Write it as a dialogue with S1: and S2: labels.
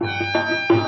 S1: Música